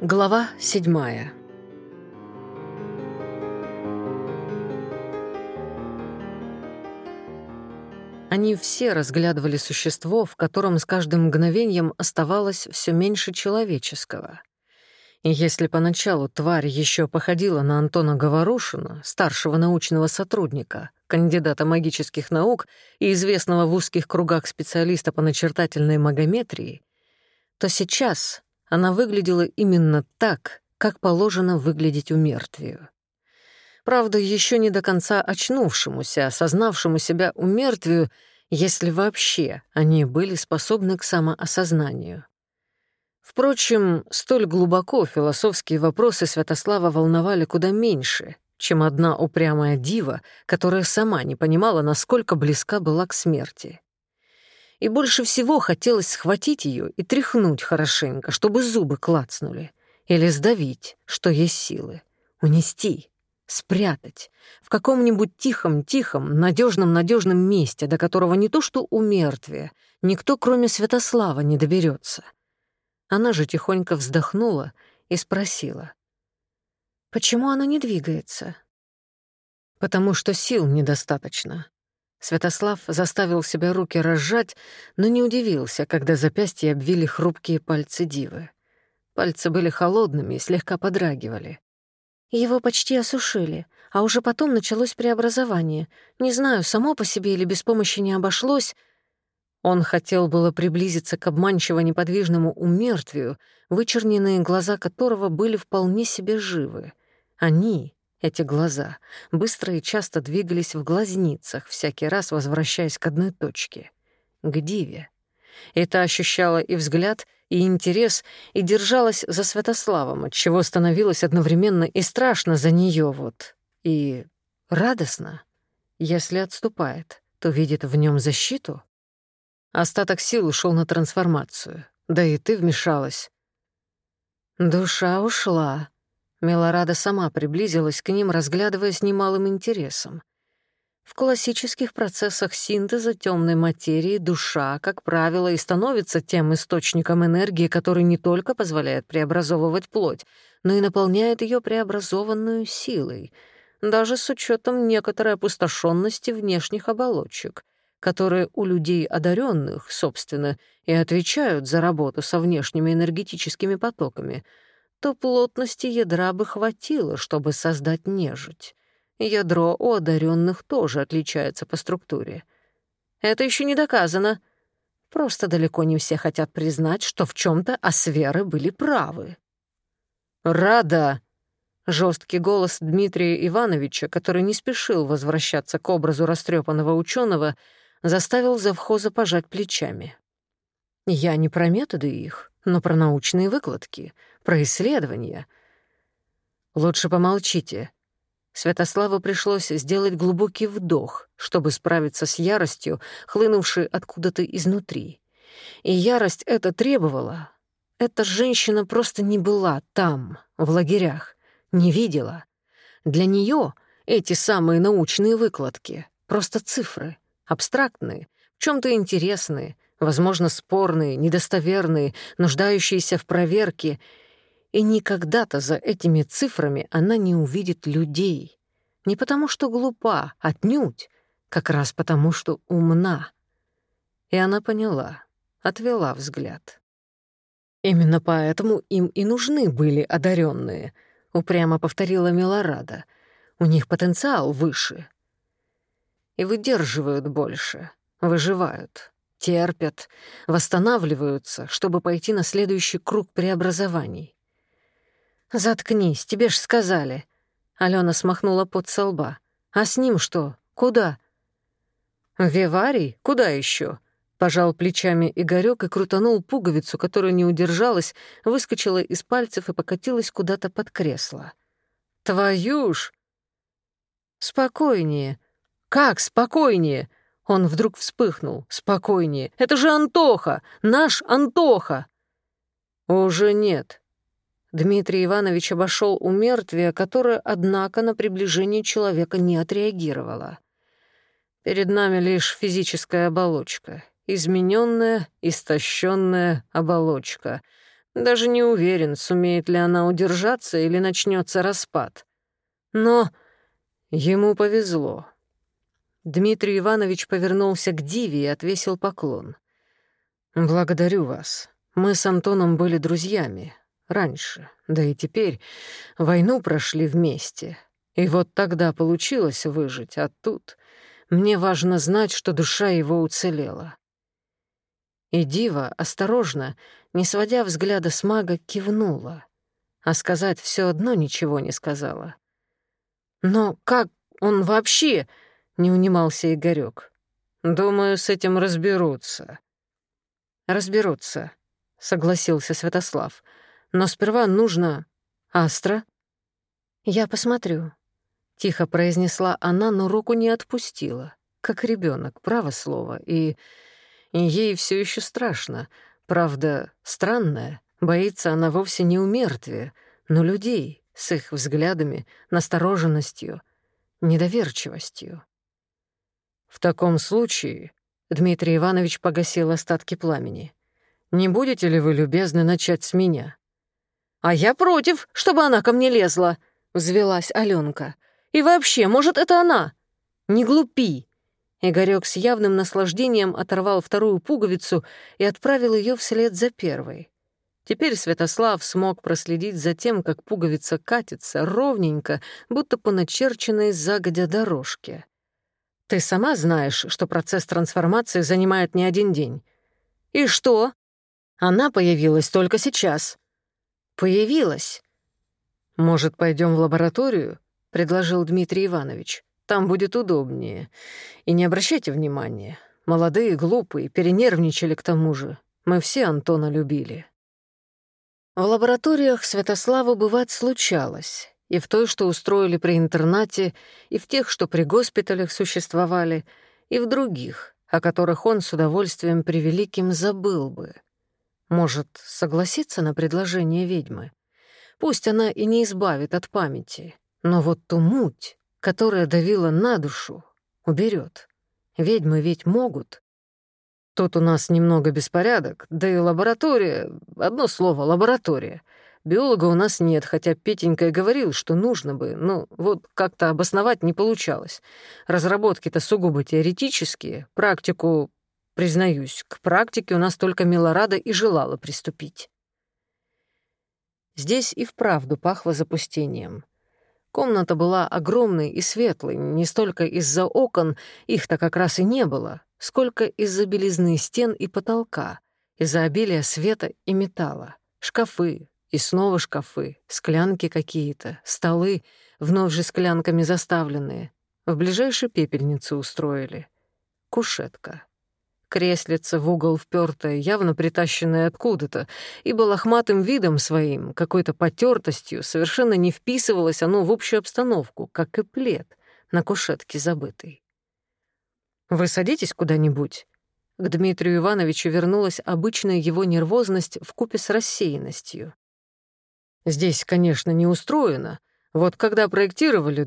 Глава седьмая. Они все разглядывали существо, в котором с каждым мгновением оставалось все меньше человеческого. И если поначалу тварь еще походила на Антона Говорушина, старшего научного сотрудника, кандидата магических наук и известного в узких кругах специалиста по начертательной магометрии, то сейчас она выглядела именно так, как положено выглядеть у мертвию. Правда, еще не до конца очнувшемуся, осознавшему себя у мертвию, если вообще они были способны к самоосознанию. Впрочем, столь глубоко философские вопросы Святослава волновали куда меньше, чем одна упрямая дива, которая сама не понимала, насколько близка была к смерти и больше всего хотелось схватить ее и тряхнуть хорошенько, чтобы зубы клацнули, или сдавить, что есть силы, унести, спрятать в каком-нибудь тихом-тихом, надежном-надежном месте, до которого не то что у мертвия, никто, кроме Святослава, не доберется. Она же тихонько вздохнула и спросила. «Почему она не двигается?» «Потому что сил недостаточно», Святослав заставил себя руки разжать, но не удивился, когда запястья обвили хрупкие пальцы Дивы. Пальцы были холодными и слегка подрагивали. Его почти осушили, а уже потом началось преобразование. Не знаю, само по себе или без помощи не обошлось. Он хотел было приблизиться к обманчиво неподвижному умертвию, вычерненные глаза которого были вполне себе живы. Они эти глаза быстро и часто двигались в глазницах, всякий раз возвращаясь к одной точке — к Диве. Это ощущала и взгляд, и интерес, и держалась за Святославом, отчего становилось одновременно и страшно за нее вот, и радостно. Если отступает, то видит в нем защиту. Остаток сил ушел на трансформацию, да и ты вмешалась. Душа ушла, Мелорада сама приблизилась к ним, разглядывая с немалым интересом. В классических процессах синтеза темной материи душа, как правило, и становится тем источником энергии, который не только позволяет преобразовывать плоть, но и наполняет ее преобразованную силой, даже с учетом некоторой опустошенности внешних оболочек, которые у людей одаренных, собственно, и отвечают за работу со внешними энергетическими потоками — то плотности ядра бы хватило, чтобы создать нежить. Ядро у одаренных тоже отличается по структуре. Это еще не доказано. Просто далеко не все хотят признать, что в чем то асверы были правы. «Рада!» — жесткий голос Дмитрия Ивановича, который не спешил возвращаться к образу растрепанного ученого, заставил завхоза пожать плечами. «Я не про методы их, но про научные выкладки, происследования. Лучше помолчите. Святославу пришлось сделать глубокий вдох, чтобы справиться с яростью, хлынувшей откуда-то изнутри. И ярость это требовала. Эта женщина просто не была там, в лагерях, не видела. Для нее эти самые научные выкладки — просто цифры, абстрактные, в чем то интересные, возможно, спорные, недостоверные, нуждающиеся в проверке — и никогда-то за этими цифрами она не увидит людей. Не потому что глупа, отнюдь, как раз потому что умна. И она поняла, отвела взгляд. «Именно поэтому им и нужны были одаренные, упрямо повторила Милорада. «У них потенциал выше». «И выдерживают больше, выживают, терпят, восстанавливаются, чтобы пойти на следующий круг преобразований. «Заткнись, тебе ж сказали». Алена смахнула под со лба. «А с ним что? Куда?» «Виварий? Куда еще? Пожал плечами Игорёк и крутанул пуговицу, которая не удержалась, выскочила из пальцев и покатилась куда-то под кресло. «Твою ж!» «Спокойнее!» «Как спокойнее?» Он вдруг вспыхнул. «Спокойнее! Это же Антоха! Наш Антоха!» «Уже нет!» Дмитрий Иванович обошел у мертвия, которое, однако, на приближение человека не отреагировало. Перед нами лишь физическая оболочка, измененная, истощенная оболочка. Даже не уверен, сумеет ли она удержаться или начнется распад. Но ему повезло. Дмитрий Иванович повернулся к Диве и отвесил поклон. «Благодарю вас. Мы с Антоном были друзьями, раньше, да и теперь войну прошли вместе. И вот тогда получилось выжить, а тут мне важно знать, что душа его уцелела. И Дива, осторожно, не сводя взгляда с мага, кивнула, а сказать все одно ничего не сказала. «Но как он вообще?» — не унимался Игорёк. «Думаю, с этим разберутся». «Разберутся», — согласился Святослав. «Разберутся» но сперва нужно... Астра?» «Я посмотрю», — тихо произнесла она, но руку не отпустила. Как ребенок, право слово, и... и ей все еще страшно. Правда, странная. Боится она вовсе не у мертвия, но людей с их взглядами, настороженностью, недоверчивостью. «В таком случае...» — Дмитрий Иванович погасил остатки пламени. «Не будете ли вы любезны начать с меня?» «А я против, чтобы она ко мне лезла», — взвелась Алёнка. «И вообще, может, это она?» «Не глупи!» Игорек с явным наслаждением оторвал вторую пуговицу и отправил её вслед за первой. Теперь Святослав смог проследить за тем, как пуговица катится ровненько, будто по начерченной загодя дорожке. «Ты сама знаешь, что процесс трансформации занимает не один день». «И что?» «Она появилась только сейчас», появилась. Может, пойдем в лабораторию? предложил Дмитрий Иванович. Там будет удобнее. И не обращайте внимания. Молодые, глупые, перенервничали к тому же. Мы все Антона любили. В лабораториях Святославу бывать случалось. И в той, что устроили при интернате, и в тех, что при госпиталях существовали, и в других, о которых он с удовольствием превеликим забыл бы — может, согласиться на предложение ведьмы? Пусть она и не избавит от памяти, но вот ту муть, которая давила на душу, уберет. Ведьмы ведь могут. Тут у нас немного беспорядок, да и лаборатория... Одно слово — лаборатория. Биолога у нас нет, хотя Петенька и говорил, что нужно бы, но вот как-то обосновать не получалось. Разработки-то сугубо теоретические, практику Признаюсь, к практике у нас только Милорада и желала приступить. Здесь и вправду пахло запустением. Комната была огромной и светлой, не столько из-за окон, их-то как раз и не было, сколько из-за белизны стен и потолка, из-за обилия света и металла, шкафы и снова шкафы, склянки какие-то, столы, вновь же склянками заставленные. В ближайшую пепельницу устроили. Кушетка. Креслица в угол впёртая, явно притащенная откуда-то, ибо лохматым видом своим, какой-то потертостью, совершенно не вписывалось оно в общую обстановку, как и плед на кушетке забытый. Вы садитесь куда-нибудь?» К Дмитрию Ивановичу вернулась обычная его нервозность в купе с рассеянностью. «Здесь, конечно, не устроено. Вот когда проектировали,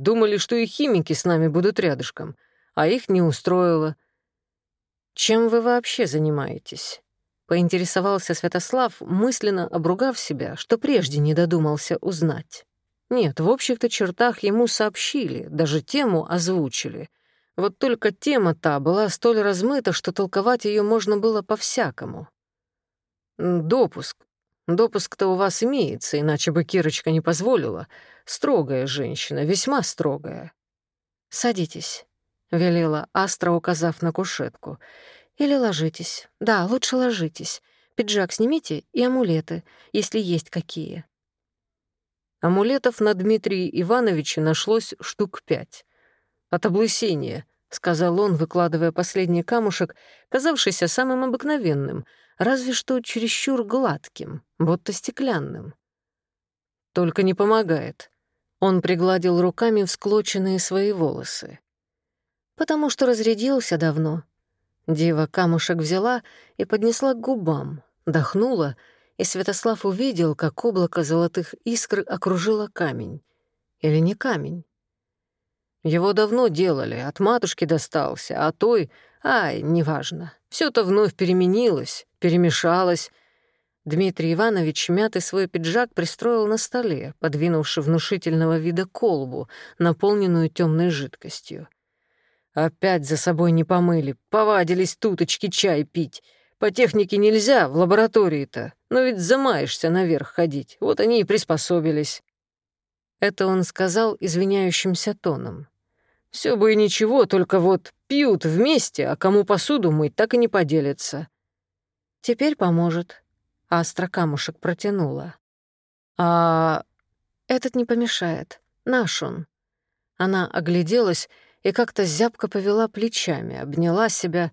думали, что и химики с нами будут рядышком, а их не устроило. Чем вы вообще занимаетесь?» Поинтересовался Святослав, мысленно обругав себя, что прежде не додумался узнать. Нет, в общих-то чертах ему сообщили, даже тему озвучили — вот только тема та была столь размыта, что толковать ее можно было по-всякому. «Допуск. Допуск-то у вас имеется, иначе бы Кирочка не позволила. Строгая женщина, весьма строгая». «Садитесь», — — велела Астра, указав на кушетку. «Или ложитесь. Да, лучше ложитесь. Пиджак снимите и амулеты, если есть какие». Амулетов на Дмитрии Ивановиче нашлось штук пять. «От облысения», — сказал он, выкладывая последний камушек, казавшийся самым обыкновенным, разве что чересчур гладким, будто стеклянным. «Только не помогает». Он пригладил руками всклоченные свои волосы потому что разрядился давно. Дива камушек взяла и поднесла к губам, дохнула, и Святослав увидел, как облако золотых искр окружило камень. Или не камень? Его давно делали, от матушки достался, а той... Ай, неважно. все то вновь переменилось, перемешалось. Дмитрий Иванович мятый свой пиджак пристроил на столе, подвинувши внушительного вида колбу, наполненную темной жидкостью. Опять за собой не помыли, повадились туточки чай пить. По технике нельзя, в лаборатории-то, но ведь замаешься наверх ходить, вот они и приспособились». Это он сказал извиняющимся тоном. Все бы и ничего, только вот пьют вместе, а кому посуду мыть, так и не поделятся». «Теперь поможет», — Астра камушек протянула. «А...» «Этот не помешает. Наш он». Она огляделась и как-то зябко повела плечами, обняла себя.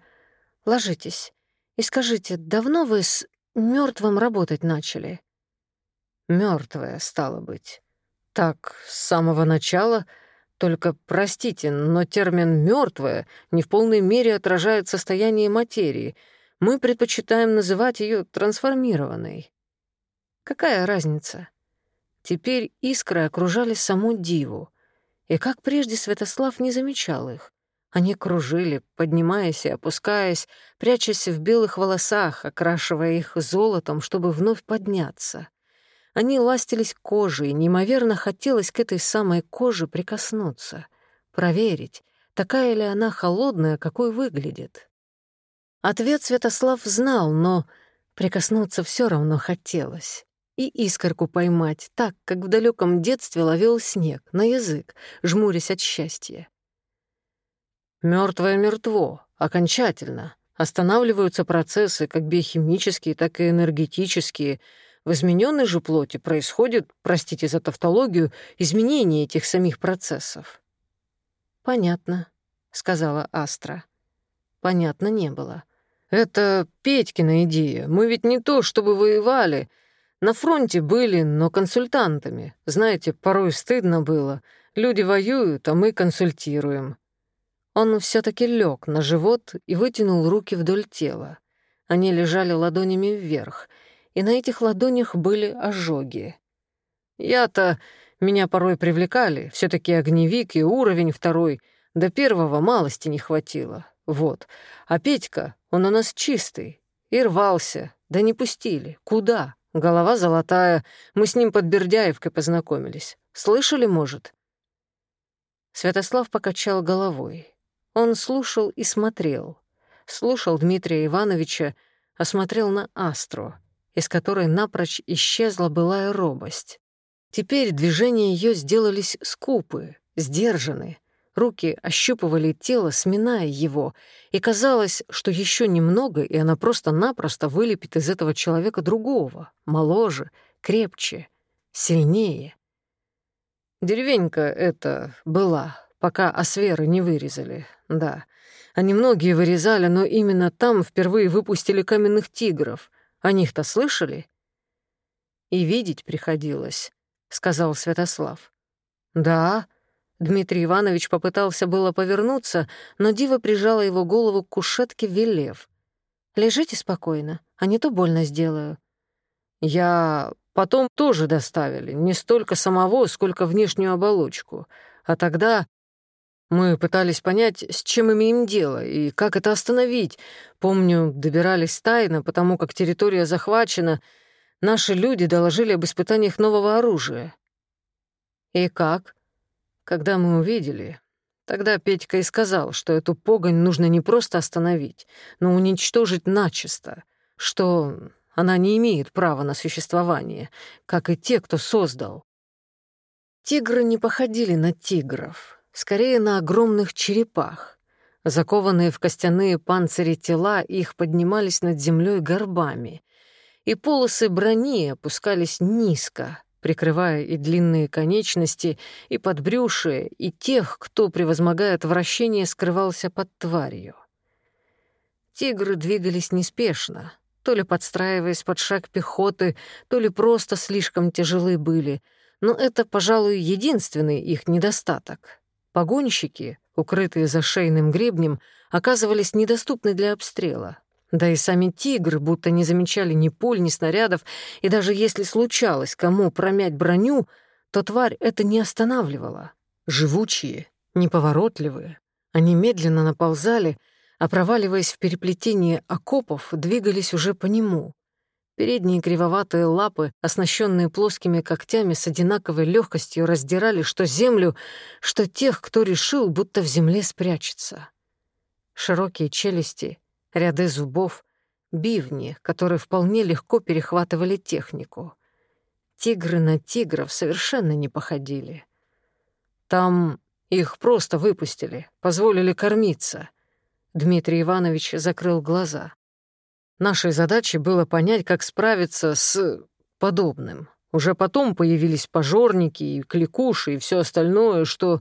«Ложитесь и скажите, давно вы с мертвым работать начали?» Мертвая, стало быть. Так, с самого начала, только, простите, но термин мертвая не в полной мере отражает состояние материи — мы предпочитаем называть ее трансформированной. Какая разница? Теперь искры окружали саму Диву, и как прежде Святослав не замечал их. Они кружили, поднимаясь и опускаясь, прячась в белых волосах, окрашивая их золотом, чтобы вновь подняться. Они ластились кожей, неимоверно хотелось к этой самой коже прикоснуться, проверить, такая ли она холодная, какой выглядит. Ответ Святослав знал, но прикоснуться все равно хотелось. и искорку поймать, так, как в далеком детстве ловил снег, на язык, жмурясь от счастья. Мертвое мертво, окончательно. Останавливаются процессы, как биохимические, так и энергетические. В измененной же плоти происходит, простите за тавтологию, изменение этих самих процессов. «Понятно», — сказала Астра. «Понятно не было». «Это Петькина идея. Мы ведь не то, чтобы воевали», На фронте были, но консультантами. Знаете, порой стыдно было. Люди воюют, а мы консультируем. Он все таки лег на живот и вытянул руки вдоль тела. Они лежали ладонями вверх, и на этих ладонях были ожоги. Я-то... Меня порой привлекали, все таки огневик и уровень второй. До первого малости не хватило. Вот. А Петька, он у нас чистый. И Голова золотая. Мы с ним под Бердяевкой познакомились. Слышали, может?» Святослав покачал головой. Он слушал и смотрел. Слушал Дмитрия Ивановича, осмотрел на Астру, из которой напрочь исчезла былая робость. Теперь движения ее сделались скупы, сдержанные. Руки ощупывали тело, сминая его, и казалось, что еще немного, и она просто-напросто вылепит из этого человека другого, моложе, крепче, сильнее. Деревенька эта была, пока осверы не вырезали, да. Они многие вырезали, но именно там впервые выпустили каменных тигров. О них-то слышали? И видеть приходилось, — сказал Святослав. «Да», Дмитрий Иванович попытался было повернуться, но Дива прижала его голову к кушетке, велев. «Лежите спокойно, а не то больно сделаю». «Я потом тоже доставили, не столько самого, сколько внешнюю оболочку. А тогда мы пытались понять, с чем имеем дело и как это остановить. Помню, добирались тайно, потому как территория захвачена. Наши люди доложили об испытаниях нового оружия. И как? Когда мы увидели, тогда Петька и сказал, что эту погонь нужно не просто остановить, но уничтожить начисто, что она не имеет права на существование, как и те, кто создал. Тигры не походили на тигров, скорее на огромных черепах. Закованные в костяные панцири тела их поднимались над землей горбами, и полосы брони опускались низко, прикрывая и длинные конечности, и подбрюшие, и тех, кто, превозмогая отвращение, скрывался под тварью. Тигры двигались неспешно, то ли подстраиваясь под шаг пехоты, то ли просто слишком тяжелы были, но это, пожалуй, единственный их недостаток. Погонщики, укрытые за шейным гребнем, оказывались недоступны для обстрела — да и сами тигры будто не замечали ни пуль, ни снарядов, и даже если случалось кому промять броню, то тварь это не останавливала. Живучие, неповоротливые, они медленно наползали, а проваливаясь в переплетение окопов, двигались уже по нему. Передние кривоватые лапы, оснащенные плоскими когтями, с одинаковой легкостью раздирали что землю, что тех, кто решил, будто в земле спрячется. Широкие челюсти, ряды зубов, бивни, которые вполне легко перехватывали технику. Тигры на тигров совершенно не походили. Там их просто выпустили, позволили кормиться. Дмитрий Иванович закрыл глаза. Нашей задачей было понять, как справиться с подобным. Уже потом появились пожорники и кликуши и все остальное, что...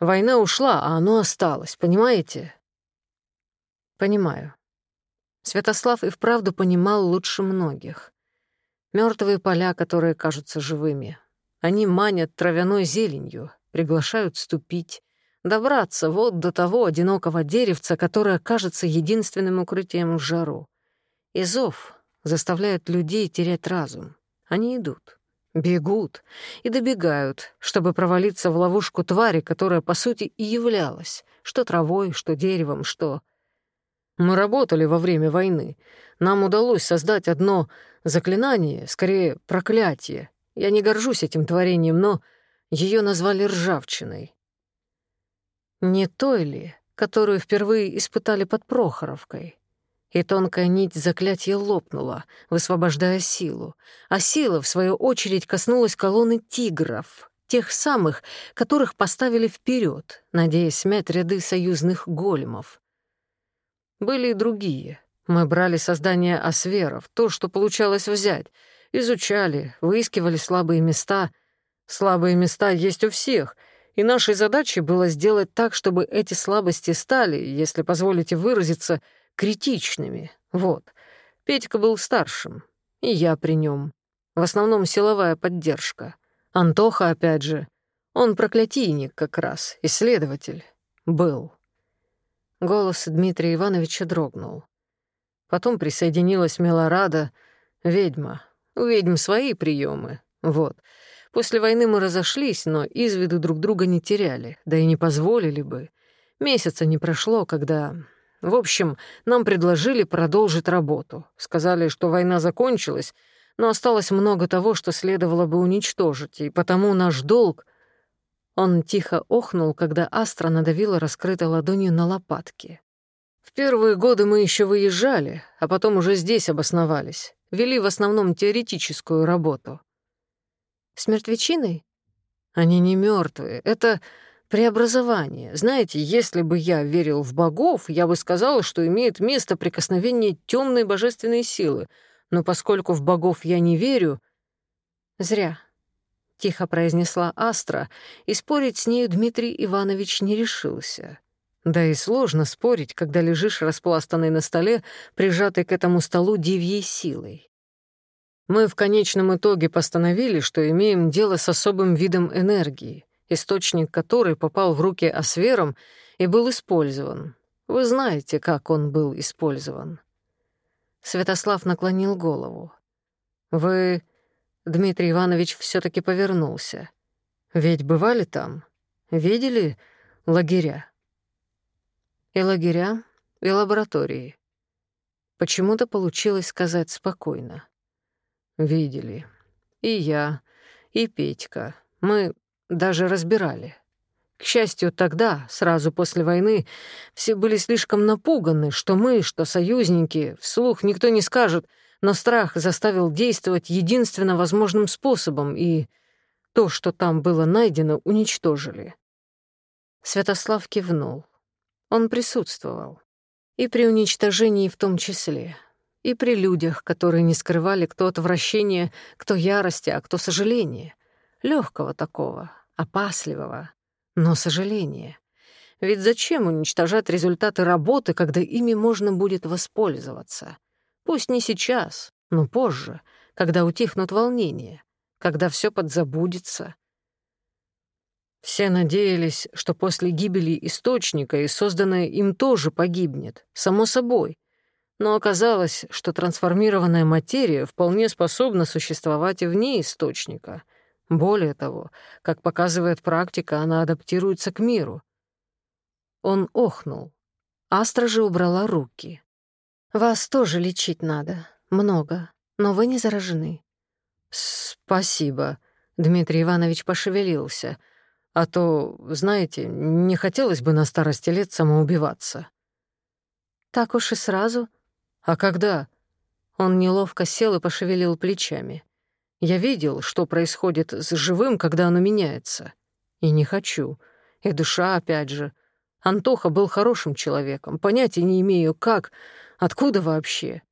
Война ушла, а оно осталось, понимаете? Понимаю. Святослав и вправду понимал лучше многих. Мертвые поля, которые кажутся живыми. Они манят травяной зеленью, приглашают ступить, добраться вот до того одинокого деревца, которое кажется единственным укрытием в жару. И зов заставляет людей терять разум. Они идут, бегут и добегают, чтобы провалиться в ловушку твари, которая, по сути, и являлась, что травой, что деревом, что мы работали во время войны. Нам удалось создать одно заклинание, скорее проклятие. Я не горжусь этим творением, но ее назвали ржавчиной. Не той ли, которую впервые испытали под Прохоровкой? И тонкая нить заклятия лопнула, высвобождая силу. А сила, в свою очередь, коснулась колонны тигров, тех самых, которых поставили вперед, надеясь смять ряды союзных големов. Были и другие. Мы брали создание осверов, то, что получалось взять. Изучали, выискивали слабые места. Слабые места есть у всех — и нашей задачей было сделать так, чтобы эти слабости стали, если позволите выразиться, критичными. Вот. Петька был старшим, и я при нем. В основном силовая поддержка. Антоха, опять же, он проклятийник как раз, исследователь. Был. Голос Дмитрия Ивановича дрогнул. Потом присоединилась Милорада, ведьма. У ведьм свои приемы. Вот. После войны мы разошлись, но из виду друг друга не теряли, да и не позволили бы. Месяца не прошло, когда... В общем, нам предложили продолжить работу. Сказали, что война закончилась, но осталось много того, что следовало бы уничтожить, и потому наш долг он тихо охнул, когда Астра надавила раскрытой ладонью на лопатки. «В первые годы мы еще выезжали, а потом уже здесь обосновались. Вели в основном теоретическую работу». «С мертвечиной?» «Они не мертвые. Это преобразование. Знаете, если бы я верил в богов, я бы сказал, что имеет место прикосновение темной божественной силы. Но поскольку в богов я не верю...» «Зря тихо произнесла Астра, и спорить с нею Дмитрий Иванович не решился. Да и сложно спорить, когда лежишь распластанный на столе, прижатый к этому столу дивьей силой. Мы в конечном итоге постановили, что имеем дело с особым видом энергии, источник которой попал в руки Асвером и был использован. Вы знаете, как он был использован. Святослав наклонил голову. «Вы Дмитрий Иванович все таки повернулся. «Ведь бывали там? Видели лагеря?» И лагеря, и лаборатории. Почему-то получилось сказать спокойно. «Видели. И я, и Петька. Мы даже разбирали». К счастью, тогда, сразу после войны, все были слишком напуганы, что мы, что союзники, вслух никто не скажет — но страх заставил действовать единственно возможным способом, и то, что там было найдено, уничтожили. Святослав кивнул. Он присутствовал. И при уничтожении в том числе и при людях, которые не скрывали кто отвращения, кто ярости, а кто сожаления. Легкого такого, опасливого, но сожаления. Ведь зачем уничтожать результаты работы, когда ими можно будет воспользоваться? Пусть не сейчас, но позже, когда утихнут волнения, когда все подзабудется. Все надеялись, что после гибели источника и созданное им тоже погибнет, само собой. Но оказалось, что трансформированная материя вполне способна существовать и вне источника. Более того, как показывает практика, она адаптируется к миру. Он охнул. Астра же убрала руки. Вас тоже лечить надо. Много. Но вы не заражены. Спасибо. Дмитрий Иванович пошевелился. А то, знаете, не хотелось бы на старости лет самоубиваться. Так уж и сразу. А когда? Он неловко сел и пошевелил плечами. Я видел, что происходит с живым, когда оно меняется. И не хочу. И душа, опять же. Антоха был хорошим человеком. Понятия не имею, как, откуда вообще.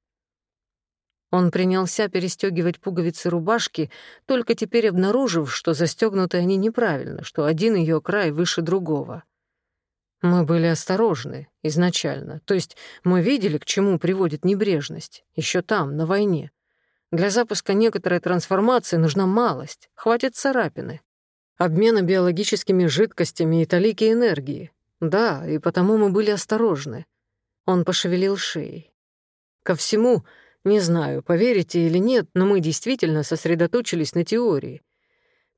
Он принялся перестегивать пуговицы рубашки, только теперь обнаружив, что застегнуты они неправильно, что один ее край выше другого. Мы были осторожны изначально, то есть мы видели, к чему приводит небрежность, еще там, на войне. Для запуска некоторой трансформации нужна малость, хватит царапины. Обмена биологическими жидкостями и талики энергии. Да, и потому мы были осторожны. Он пошевелил шеей. Ко всему, не знаю, поверите или нет, но мы действительно сосредоточились на теории.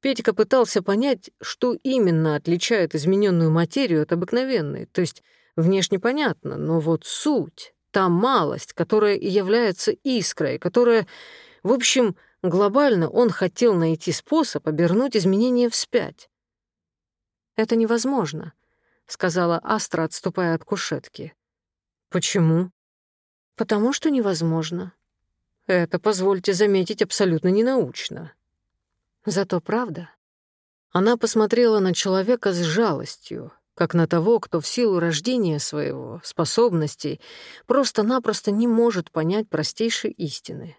Петька пытался понять, что именно отличает измененную материю от обыкновенной, то есть внешне понятно, но вот суть, та малость, которая и является искрой, которая, в общем, глобально он хотел найти способ обернуть изменения вспять. «Это невозможно», — сказала Астра, отступая от кушетки. Почему? Потому что невозможно. Это, позвольте заметить, абсолютно ненаучно. Зато правда. Она посмотрела на человека с жалостью, как на того, кто в силу рождения своего, способностей, просто-напросто не может понять простейшей истины.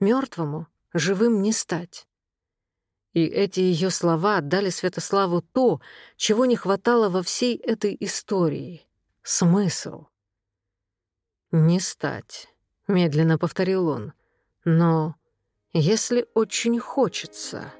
Мертвому живым не стать. И эти ее слова отдали Святославу то, чего не хватало во всей этой истории — смысл.«Не стать». — медленно повторил он. «Но если очень хочется...»